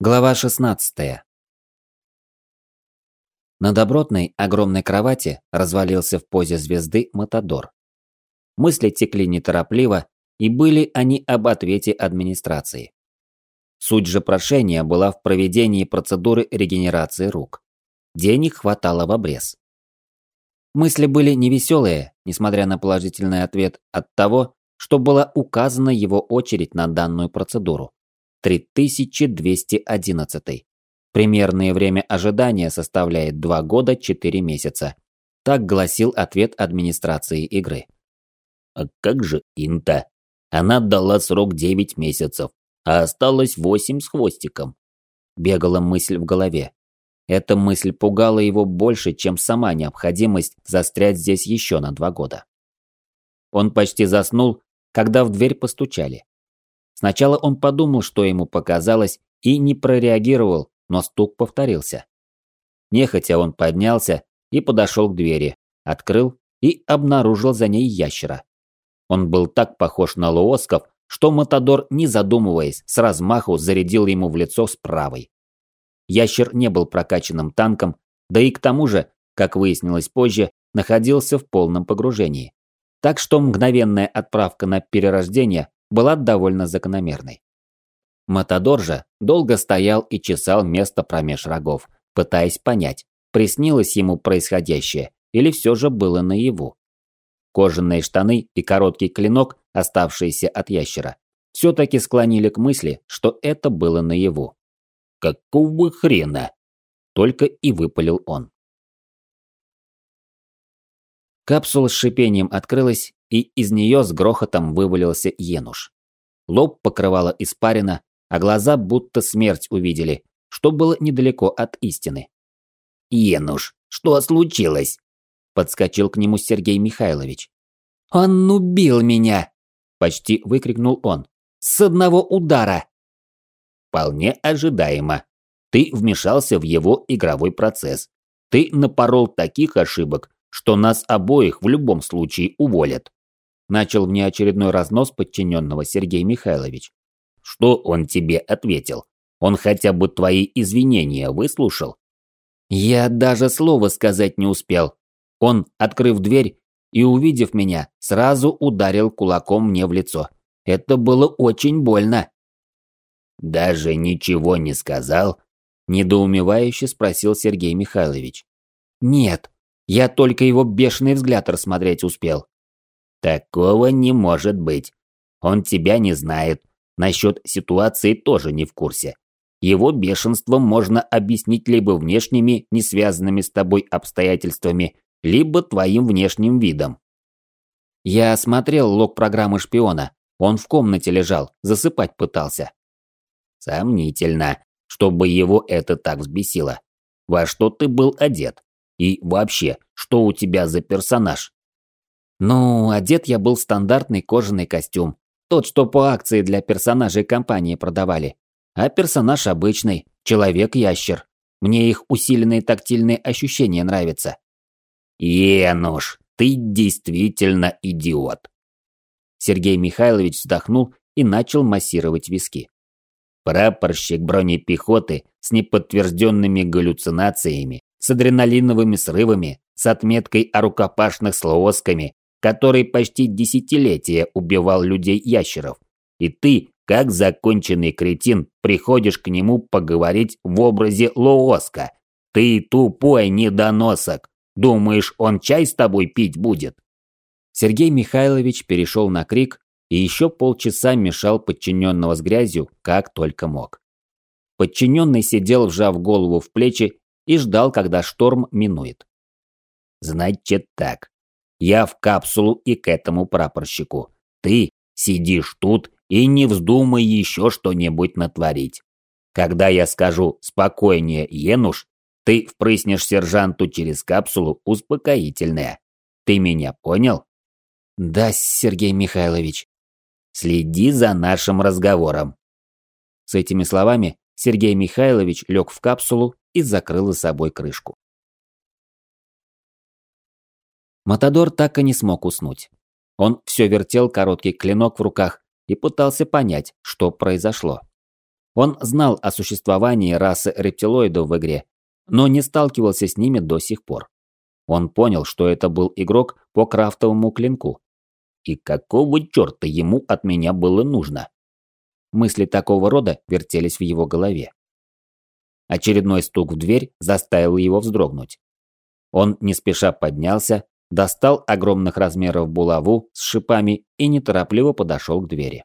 Глава 16. На добротной огромной кровати развалился в позе звезды Матадор. Мысли текли неторопливо, и были они об ответе администрации. Суть же прошения была в проведении процедуры регенерации рук. Денег хватало в обрез. Мысли были невеселые, несмотря на положительный ответ от того, что была указана его очередь на данную процедуру. 3211. Примерное время ожидания составляет 2 года 4 месяца. Так гласил ответ администрации игры. А как же Инта? Она дала срок 9 месяцев, а осталось 8 с хвостиком. Бегала мысль в голове. Эта мысль пугала его больше, чем сама необходимость застрять здесь еще на два года. Он почти заснул, когда в дверь постучали. Сначала он подумал, что ему показалось, и не прореагировал, но стук повторился. Нехотя он поднялся и подошел к двери, открыл и обнаружил за ней ящера. Он был так похож на Луосков, что Матадор, не задумываясь, с размаху зарядил ему в лицо с правой. Ящер не был прокачанным танком, да и к тому же, как выяснилось позже, находился в полном погружении. Так что мгновенная отправка на перерождение была довольно закономерной. Матадор же долго стоял и чесал место промеж рогов, пытаясь понять, приснилось ему происходящее или все же было наяву. Кожаные штаны и короткий клинок, оставшиеся от ящера, все-таки склонили к мысли, что это было наяву. «Какого хрена?» Только и выпалил он. Капсула с шипением открылась, и из нее с грохотом вывалился Енуш. Лоб покрывала испарина, а глаза будто смерть увидели, что было недалеко от истины. «Енуш, что случилось?» Подскочил к нему Сергей Михайлович. «Он убил меня!» Почти выкрикнул он. «С одного удара!» «Вполне ожидаемо. Ты вмешался в его игровой процесс. Ты напорол таких ошибок, что нас обоих в любом случае уволят. Начал внеочередной разнос подчиненного Сергей Михайлович. Что он тебе ответил? Он хотя бы твои извинения выслушал? Я даже слова сказать не успел. Он, открыв дверь и увидев меня, сразу ударил кулаком мне в лицо. Это было очень больно. Даже ничего не сказал? Недоумевающе спросил Сергей Михайлович. Нет, я только его бешеный взгляд рассмотреть успел. Такого не может быть. Он тебя не знает. Насчет ситуации тоже не в курсе. Его бешенство можно объяснить либо внешними, не связанными с тобой обстоятельствами, либо твоим внешним видом. Я осмотрел лог программы шпиона. Он в комнате лежал, засыпать пытался. Сомнительно, чтобы его это так взбесило. Во что ты был одет? И вообще, что у тебя за персонаж? Ну, одет я был в стандартный кожаный костюм. Тот, что по акции для персонажей компании продавали. А персонаж обычный, человек-ящер. Мне их усиленные тактильные ощущения нравятся. Енуш, ты действительно идиот. Сергей Михайлович вздохнул и начал массировать виски. Прапорщик бронепехоты с неподтвержденными галлюцинациями, с адреналиновыми срывами, с отметкой о рукопашных слоосками, который почти десятилетия убивал людей-ящеров. И ты, как законченный кретин, приходишь к нему поговорить в образе Лооска. Ты тупой недоносок. Думаешь, он чай с тобой пить будет? Сергей Михайлович перешел на крик и еще полчаса мешал подчиненного с грязью, как только мог. Подчиненный сидел, вжав голову в плечи, и ждал, когда шторм минует. «Значит так. Я в капсулу и к этому прапорщику. Ты сидишь тут и не вздумай еще что-нибудь натворить. Когда я скажу «спокойнее, Енуш», ты впрыснешь сержанту через капсулу успокоительное. Ты меня понял? Да, Сергей Михайлович. Следи за нашим разговором. С этими словами Сергей Михайлович лег в капсулу и закрыл за собой крышку. Матадор так и не смог уснуть. Он все вертел короткий клинок в руках и пытался понять, что произошло. Он знал о существовании расы рептилоидов в игре, но не сталкивался с ними до сих пор. Он понял, что это был игрок по крафтовому клинку. И какого черта ему от меня было нужно? Мысли такого рода вертелись в его голове. Очередной стук в дверь заставил его вздрогнуть. Он не спеша поднялся, достал огромных размеров булаву с шипами и неторопливо подошел к двери.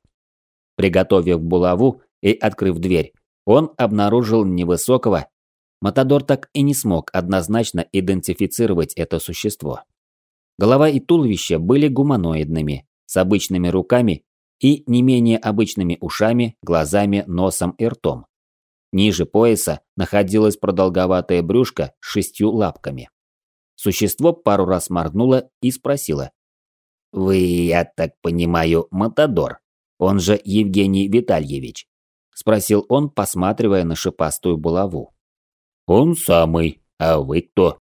Приготовив булаву и открыв дверь, он обнаружил невысокого. Матадор так и не смог однозначно идентифицировать это существо. Голова и туловище были гуманоидными, с обычными руками и не менее обычными ушами, глазами, носом и ртом. Ниже пояса находилось продолговатое брюшко с шестью лапками. Существо пару раз моргнуло и спросило. «Вы, я так понимаю, Матадор, он же Евгений Витальевич?» Спросил он, посматривая на шипастую булаву. «Он самый. А вы кто?»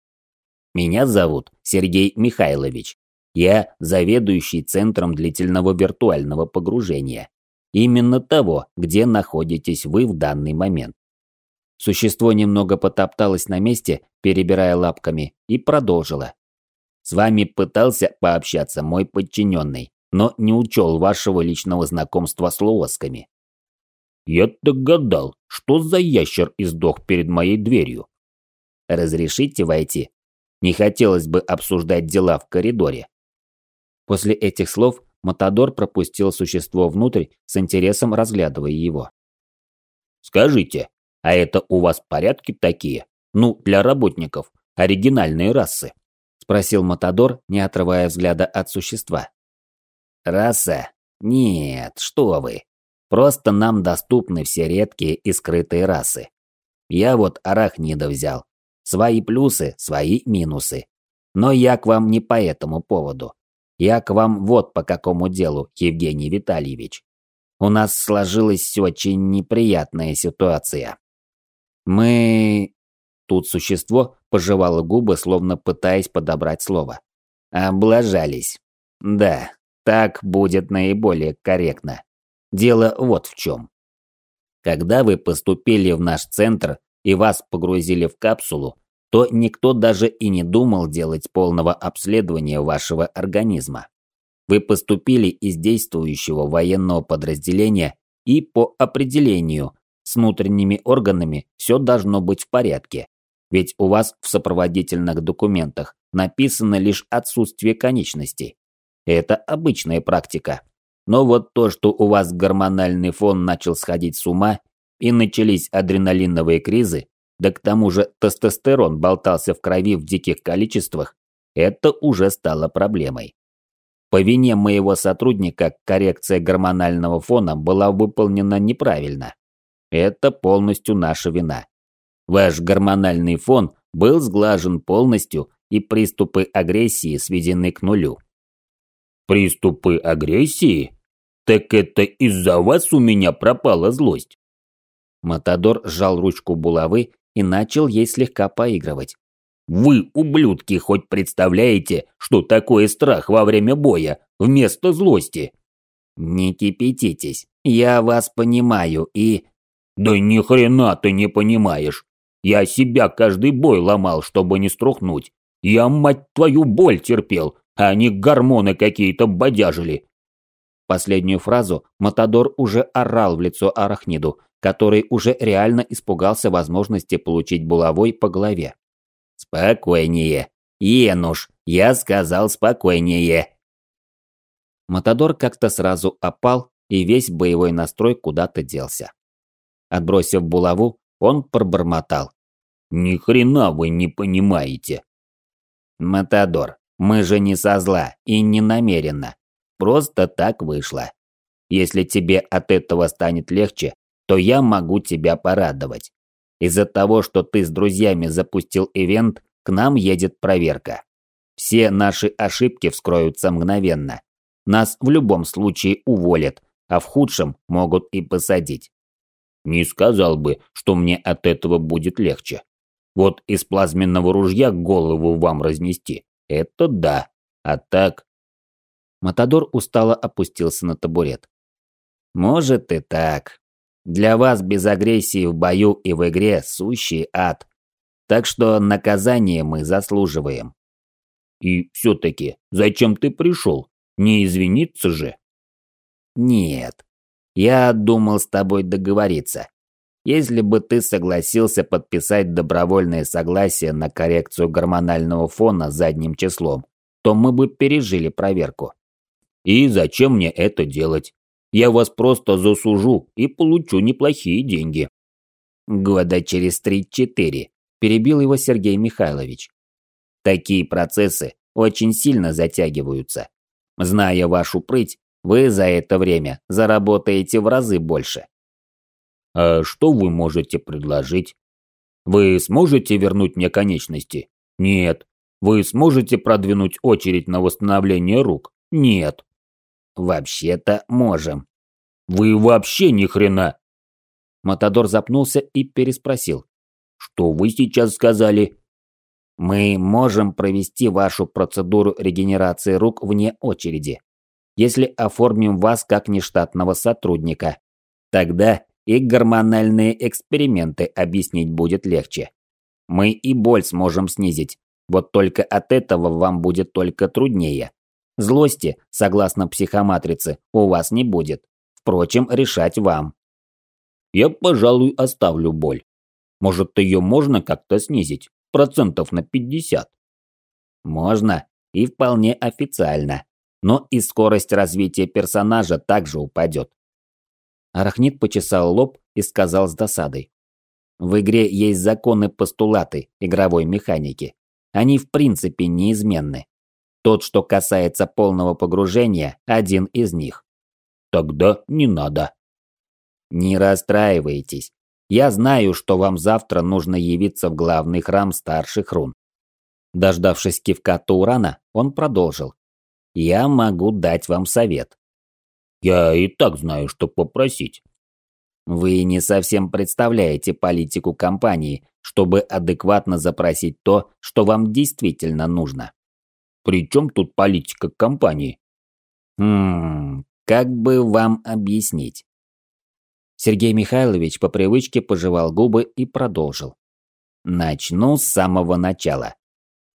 «Меня зовут Сергей Михайлович. Я заведующий центром длительного виртуального погружения. Именно того, где находитесь вы в данный момент. Существо немного потопталось на месте, перебирая лапками, и продолжило. С вами пытался пообщаться мой подчиненный, но не учел вашего личного знакомства с лоосками. Я догадал, что за ящер издох перед моей дверью. Разрешите войти? Не хотелось бы обсуждать дела в коридоре. После этих слов Матадор пропустил существо внутрь с интересом разглядывая его. «Скажите, а это у вас порядки такие? Ну, для работников, оригинальные расы?» Спросил Матадор, не отрывая взгляда от существа. «Раса? Нет, что вы. Просто нам доступны все редкие и скрытые расы. Я вот арахнида взял. Свои плюсы, свои минусы. Но я к вам не по этому поводу. Я к вам вот по какому делу, Евгений Витальевич. У нас сложилась очень неприятная ситуация. Мы... Тут существо пожевало губы, словно пытаясь подобрать слово. Облажались. Да, так будет наиболее корректно. Дело вот в чем. Когда вы поступили в наш центр и вас погрузили в капсулу, то никто даже и не думал делать полного обследования вашего организма. Вы поступили из действующего военного подразделения и по определению с внутренними органами все должно быть в порядке. Ведь у вас в сопроводительных документах написано лишь отсутствие конечностей. Это обычная практика. Но вот то, что у вас гормональный фон начал сходить с ума и начались адреналиновые кризы, да к тому же тестостерон болтался в крови в диких количествах, это уже стало проблемой. По вине моего сотрудника коррекция гормонального фона была выполнена неправильно. Это полностью наша вина. Ваш гормональный фон был сглажен полностью и приступы агрессии сведены к нулю. Приступы агрессии? Так это из-за вас у меня пропала злость. Матадор сжал ручку булавы и начал ей слегка поигрывать. Вы, ублюдки, хоть представляете, что такое страх во время боя вместо злости? Не кипятитесь, я вас понимаю и... Да ни хрена ты не понимаешь. Я себя каждый бой ломал, чтобы не струхнуть. Я, мать твою, боль терпел, а они гормоны какие-то бодяжили. Последнюю фразу Матадор уже орал в лицо Арахниду, который уже реально испугался возможности получить булавой по голове. «Спокойнее. Енуш, я сказал спокойнее». Матадор как-то сразу опал, и весь боевой настрой куда-то делся. Отбросив булаву, он пробормотал. «Ни хрена вы не понимаете!» «Матадор, мы же не со зла и не намеренно. Просто так вышло. Если тебе от этого станет легче, то я могу тебя порадовать. Из-за того, что ты с друзьями запустил ивент, к нам едет проверка. Все наши ошибки вскроются мгновенно. Нас в любом случае уволят, а в худшем могут и посадить. Не сказал бы, что мне от этого будет легче. Вот из плазменного ружья голову вам разнести. Это да. А так... Матадор устало опустился на табурет. Может и так. Для вас без агрессии в бою и в игре сущий ад. Так что наказание мы заслуживаем. И все-таки, зачем ты пришел? Не извиниться же? Нет. Я думал с тобой договориться. Если бы ты согласился подписать добровольное согласие на коррекцию гормонального фона задним числом, то мы бы пережили проверку. И зачем мне это делать? Я вас просто засужу и получу неплохие деньги. Года через три-четыре, перебил его Сергей Михайлович. Такие процессы очень сильно затягиваются. Зная вашу прыть, вы за это время заработаете в разы больше. А что вы можете предложить? Вы сможете вернуть мне конечности? Нет. Вы сможете продвинуть очередь на восстановление рук? Нет. Вообще-то можем. Вы вообще ни хрена. Матадор запнулся и переспросил. Что вы сейчас сказали? Мы можем провести вашу процедуру регенерации рук вне очереди, если оформим вас как нештатного сотрудника. Тогда и гормональные эксперименты объяснить будет легче. Мы и боль сможем снизить, вот только от этого вам будет только труднее. Злости, согласно психоматрице, у вас не будет. Впрочем, решать вам. Я, пожалуй, оставлю боль. Может, ее можно как-то снизить? Процентов на 50? Можно. И вполне официально. Но и скорость развития персонажа также упадет. Арахнит почесал лоб и сказал с досадой. В игре есть законы-постулаты игровой механики. Они в принципе неизменны. Тот, что касается полного погружения, один из них. Тогда не надо. Не расстраивайтесь. Я знаю, что вам завтра нужно явиться в главный храм старших рун. Дождавшись кивка Таурана, он продолжил. Я могу дать вам совет. Я и так знаю, что попросить. Вы не совсем представляете политику компании, чтобы адекватно запросить то, что вам действительно нужно. При чем тут политика компании? Хм, как бы вам объяснить? Сергей Михайлович по привычке пожевал губы и продолжил. Начну с самого начала.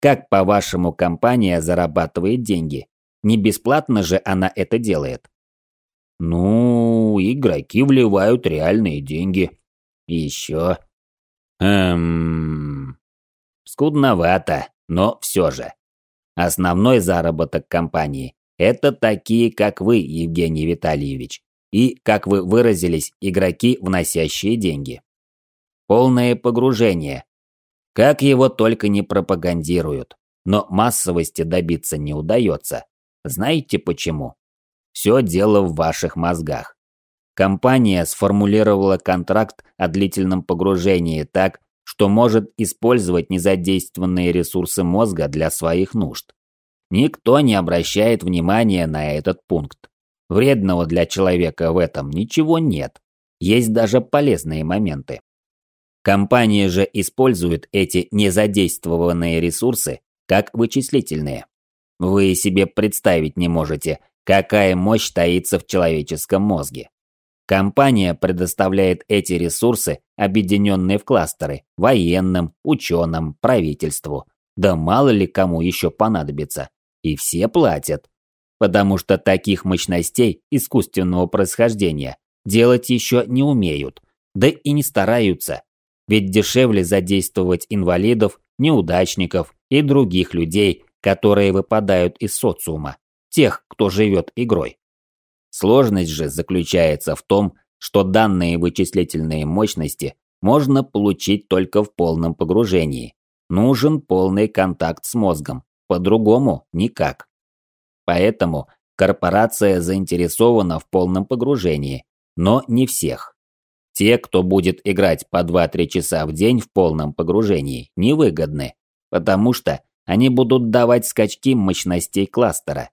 Как, по-вашему, компания зарабатывает деньги? Не бесплатно же она это делает. Ну, игроки вливают реальные деньги. Еще. Эм... Скудновато, но все же. Основной заработок компании – это такие, как вы, Евгений Витальевич, и, как вы выразились, игроки, вносящие деньги. Полное погружение. Как его только не пропагандируют, но массовости добиться не удается. Знаете почему? Все дело в ваших мозгах. Компания сформулировала контракт о длительном погружении так, что может использовать незадействованные ресурсы мозга для своих нужд. Никто не обращает внимания на этот пункт. Вредного для человека в этом ничего нет. Есть даже полезные моменты. Компания же использует эти незадействованные ресурсы как вычислительные. Вы себе представить не можете, какая мощь таится в человеческом мозге. Компания предоставляет эти ресурсы, объединенные в кластеры, военным, ученым, правительству. Да мало ли кому еще понадобится. И все платят. Потому что таких мощностей искусственного происхождения делать еще не умеют. Да и не стараются. Ведь дешевле задействовать инвалидов, неудачников и других людей, которые выпадают из социума. Тех, кто живет игрой. Сложность же заключается в том, что данные вычислительные мощности можно получить только в полном погружении. Нужен полный контакт с мозгом, по-другому никак. Поэтому корпорация заинтересована в полном погружении, но не всех. Те, кто будет играть по 2-3 часа в день в полном погружении, невыгодны, потому что они будут давать скачки мощностей кластера.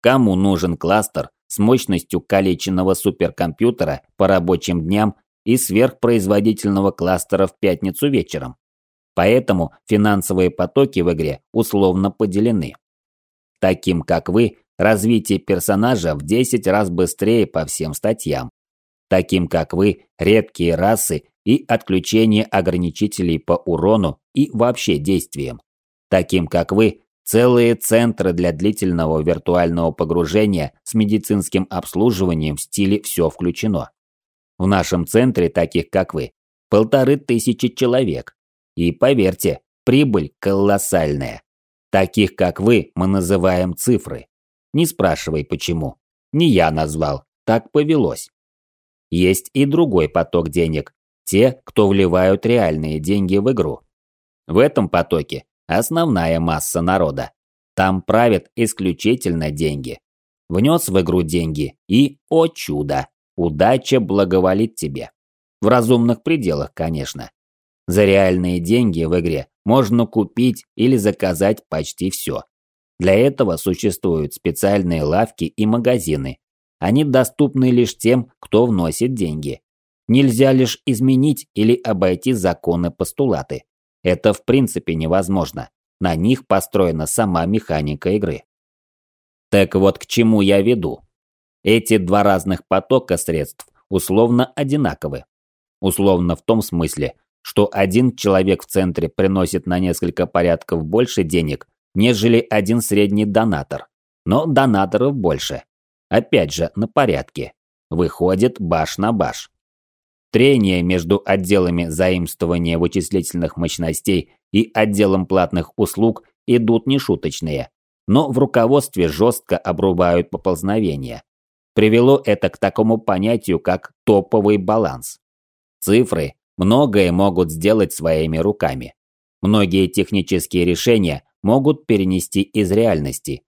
Кому нужен кластер с мощностью калеченного суперкомпьютера по рабочим дням и сверхпроизводительного кластера в пятницу вечером. Поэтому финансовые потоки в игре условно поделены. Таким как вы, развитие персонажа в 10 раз быстрее по всем статьям. таким как вы, редкие расы и отключение ограничителей по урону и вообще действиям. Таким как вы, целые центры для длительного виртуального погружения с медицинским обслуживанием в стиле «все включено». В нашем центре таких как вы полторы тысячи человек. И поверьте, прибыль колоссальная. Таких как вы мы называем цифры. Не спрашивай почему. Не я назвал, так повелось. Есть и другой поток денег. Те, кто вливают реальные деньги в игру. В этом потоке основная масса народа. Там правят исключительно деньги. Внес в игру деньги и, о чудо, удача благоволит тебе. В разумных пределах, конечно. За реальные деньги в игре можно купить или заказать почти все. Для этого существуют специальные лавки и магазины, они доступны лишь тем, кто вносит деньги. Нельзя лишь изменить или обойти законы-постулаты. Это в принципе невозможно. На них построена сама механика игры. Так вот к чему я веду. Эти два разных потока средств условно одинаковы. Условно в том смысле, что один человек в центре приносит на несколько порядков больше денег, нежели один средний донатор. Но донаторов больше. Опять же, на порядке. Выходит баш на баш. Трения между отделами заимствования вычислительных мощностей и отделом платных услуг идут нешуточные, но в руководстве жестко обрубают поползновения. Привело это к такому понятию, как топовый баланс. Цифры многое могут сделать своими руками. Многие технические решения могут перенести из реальности.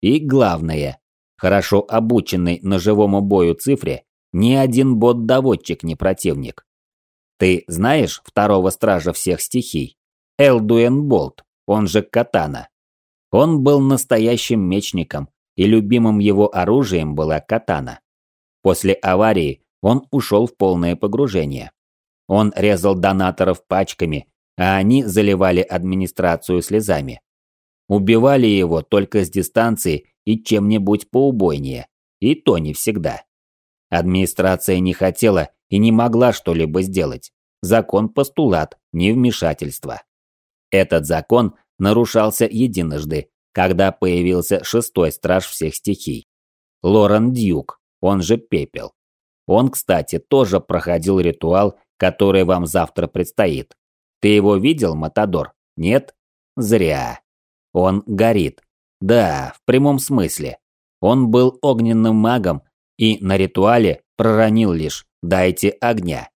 И главное, хорошо обученный ножевому бою цифре, ни один бот-доводчик не противник. Ты знаешь второго стража всех стихий? Элдуэн Болт, он же Катана. Он был настоящим мечником, и любимым его оружием была катана. После аварии он ушел в полное погружение. Он резал донаторов пачками, а они заливали администрацию слезами. Убивали его только с дистанции и чем-нибудь поубойнее. И то не всегда. Администрация не хотела и не могла что-либо сделать. Закон-постулат, не вмешательство. Этот закон нарушался единожды, когда появился шестой страж всех стихий. Лорен Дьюк, он же Пепел. Он, кстати, тоже проходил ритуал, который вам завтра предстоит. Ты его видел, Матадор? Нет? Зря. Он горит. Да, в прямом смысле. Он был огненным магом и на ритуале проронил лишь «дайте огня».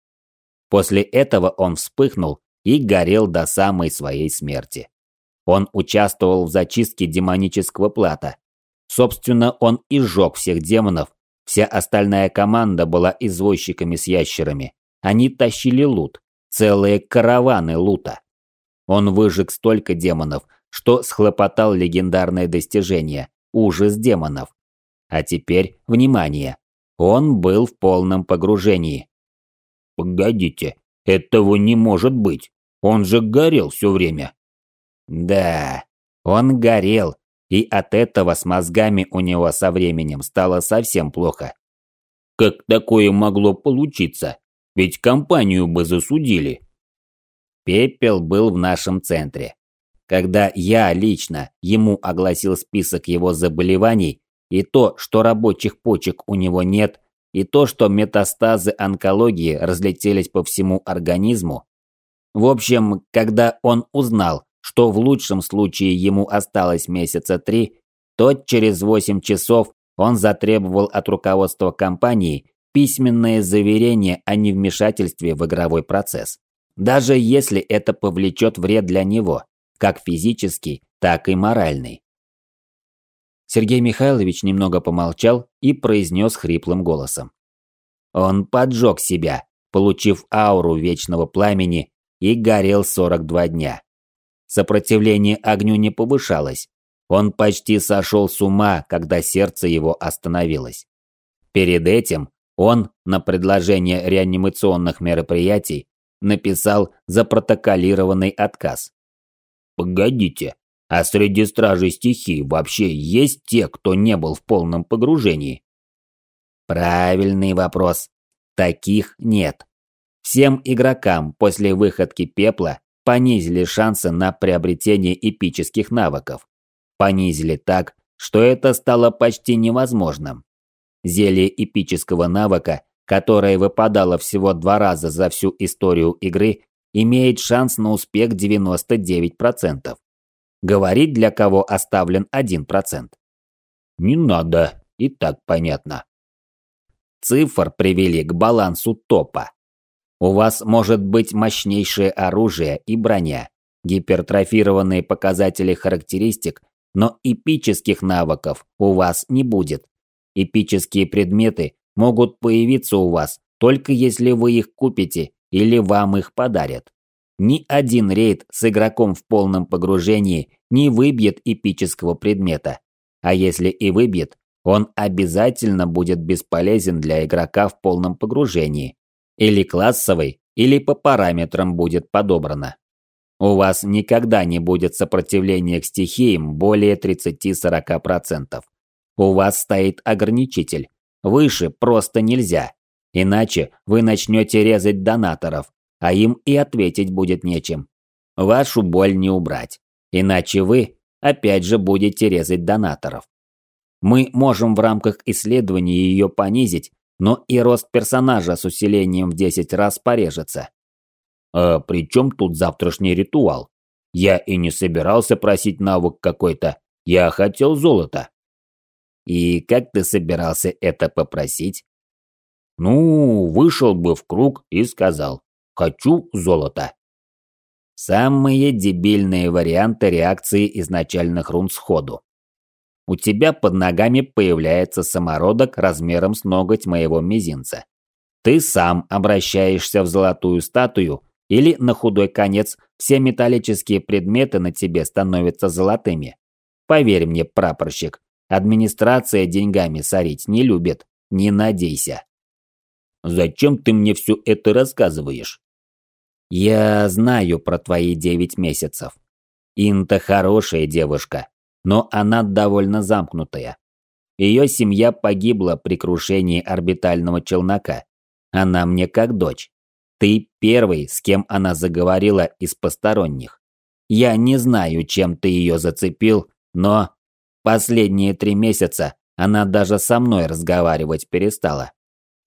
После этого он вспыхнул и горел до самой своей смерти. Он участвовал в зачистке демонического плата. Собственно, он и сжег всех демонов. Вся остальная команда была извозчиками с ящерами. Они тащили лут. Целые караваны лута. Он выжег столько демонов, что схлопотал легендарное достижение – ужас демонов. А теперь, внимание, он был в полном погружении. Погодите, этого не может быть. Он же горел все время. Да, он горел, и от этого с мозгами у него со временем стало совсем плохо. Как такое могло получиться? Ведь компанию бы засудили. Пепел был в нашем центре. Когда я лично ему огласил список его заболеваний, и то, что рабочих почек у него нет, и то, что метастазы онкологии разлетелись по всему организму. В общем, когда он узнал, что в лучшем случае ему осталось месяца три, то через 8 часов он затребовал от руководства компании письменное заверение о невмешательстве в игровой процесс. Даже если это повлечет вред для него как физический, так и моральный. Сергей Михайлович немного помолчал и произнес хриплым голосом. Он поджег себя, получив ауру вечного пламени, и горел 42 дня. Сопротивление огню не повышалось. Он почти сошел с ума, когда сердце его остановилось. Перед этим он, на предложение реанимационных мероприятий, написал запротоколированный отказ. Погодите, а среди стражей стихий вообще есть те, кто не был в полном погружении? Правильный вопрос. Таких нет. Всем игрокам после выходки пепла понизили шансы на приобретение эпических навыков. Понизили так, что это стало почти невозможным. Зелье эпического навыка, которое выпадало всего два раза за всю историю игры, имеет шанс на успех 99%. Говорить для кого оставлен 1%. Не надо, и так понятно. Цифр привели к балансу топа. У вас может быть мощнейшее оружие и броня, гипертрофированные показатели характеристик, но эпических навыков у вас не будет. Эпические предметы могут появиться у вас только если вы их купите или вам их подарят. Ни один рейд с игроком в полном погружении не выбьет эпического предмета. А если и выбьет, он обязательно будет бесполезен для игрока в полном погружении. Или классовый, или по параметрам будет подобрано. У вас никогда не будет сопротивления к стихиям более 30-40%. У вас стоит ограничитель. Выше просто нельзя. Иначе вы начнете резать донаторов, а им и ответить будет нечем. Вашу боль не убрать. Иначе вы опять же будете резать донаторов. Мы можем в рамках исследования ее понизить, но и рост персонажа с усилением в 10 раз порежется. А при чем тут завтрашний ритуал? Я и не собирался просить навык какой-то. Я хотел золото. И как ты собирался это попросить? Ну, вышел бы в круг и сказал «Хочу золото». Самые дебильные варианты реакции изначальных рун сходу. У тебя под ногами появляется самородок размером с ноготь моего мизинца. Ты сам обращаешься в золотую статую, или на худой конец все металлические предметы на тебе становятся золотыми. Поверь мне, прапорщик, администрация деньгами сорить не любит, не надейся. Зачем ты мне все это рассказываешь? Я знаю про твои девять месяцев. Инта хорошая девушка, но она довольно замкнутая. Ее семья погибла при крушении орбитального челнока. Она мне как дочь. Ты первый, с кем она заговорила из посторонних. Я не знаю, чем ты ее зацепил, но последние три месяца она даже со мной разговаривать перестала.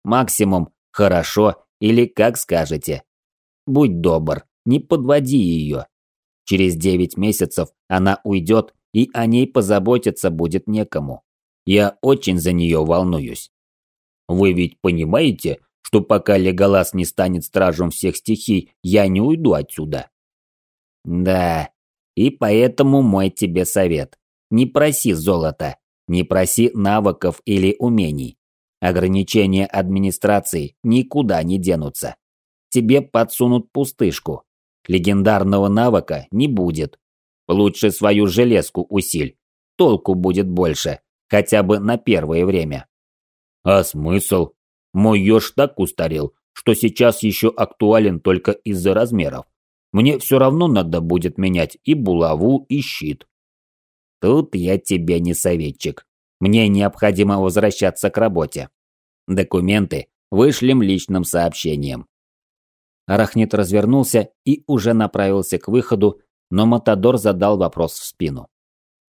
Максимум «хорошо» или «как скажете». Будь добр, не подводи ее. Через девять месяцев она уйдет, и о ней позаботиться будет некому. Я очень за нее волнуюсь. Вы ведь понимаете, что пока Леголас не станет стражем всех стихий, я не уйду отсюда? Да, и поэтому мой тебе совет. Не проси золота, не проси навыков или умений. Ограничения администрации никуда не денутся. Тебе подсунут пустышку. Легендарного навыка не будет. Лучше свою железку усиль. Толку будет больше, хотя бы на первое время. А смысл? Мой еж так устарел, что сейчас еще актуален только из-за размеров. Мне все равно надо будет менять и булаву, и щит. Тут я тебе не советчик. Мне необходимо возвращаться к работе. Документы вышлем личным сообщением. Арахнит развернулся и уже направился к выходу, но Матадор задал вопрос в спину.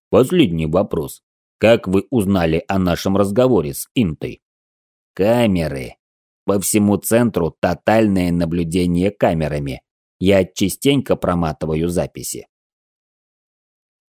«Последний вопрос. Как вы узнали о нашем разговоре с Интой?» «Камеры. По всему центру тотальное наблюдение камерами. Я частенько проматываю записи.